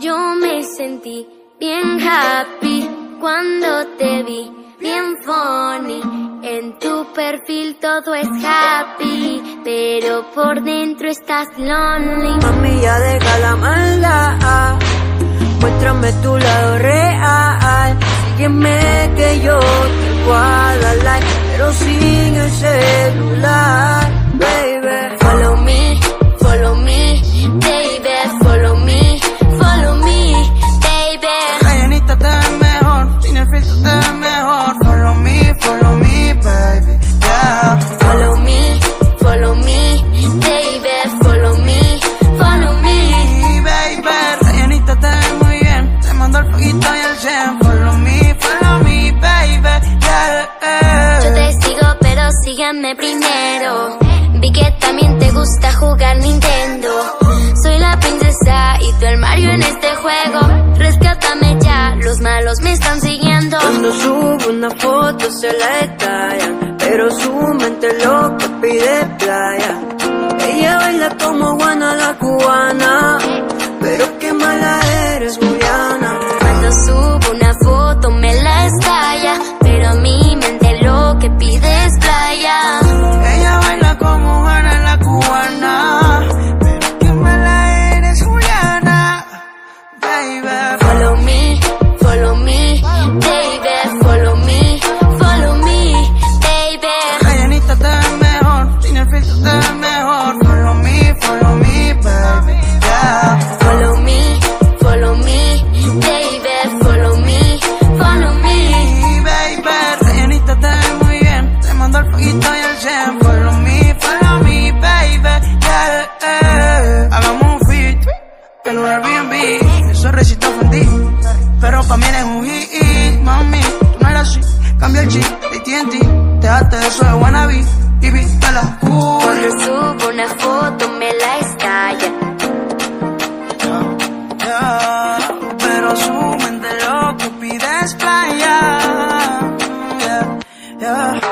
Yo me sentí bien happy cuando te vi, bien funny. En tu perfil todo es happy, pero por dentro estás lonely. Mami, ya deja la maldad. Muéstrame tu lado real. Sígueme que yo te voy a dar like, pero sin el celular, pero síganme primero. Vi que también te gusta jugar Nintendo. Soy la princesa y tú el Mario en este juego. Rescátame ya, los malos me están siguiendo. Cuando subo una foto se la detallan, pero su mente lo que pide playa. Ella baila como Juana la cubana, pero el fueguito y el zen. Follow me, follow me, baby. Yeah, eh. Hagamos un fit en un Airbnb. Eso recito fundí, pero pa' mí eres un hit. Mami, tú no eres así. Cambia el chip, ATT. Te daste eso de wannabe y viste la cool. Cuando subo una foto, me la estalla. Pero su mente loco pide yeah.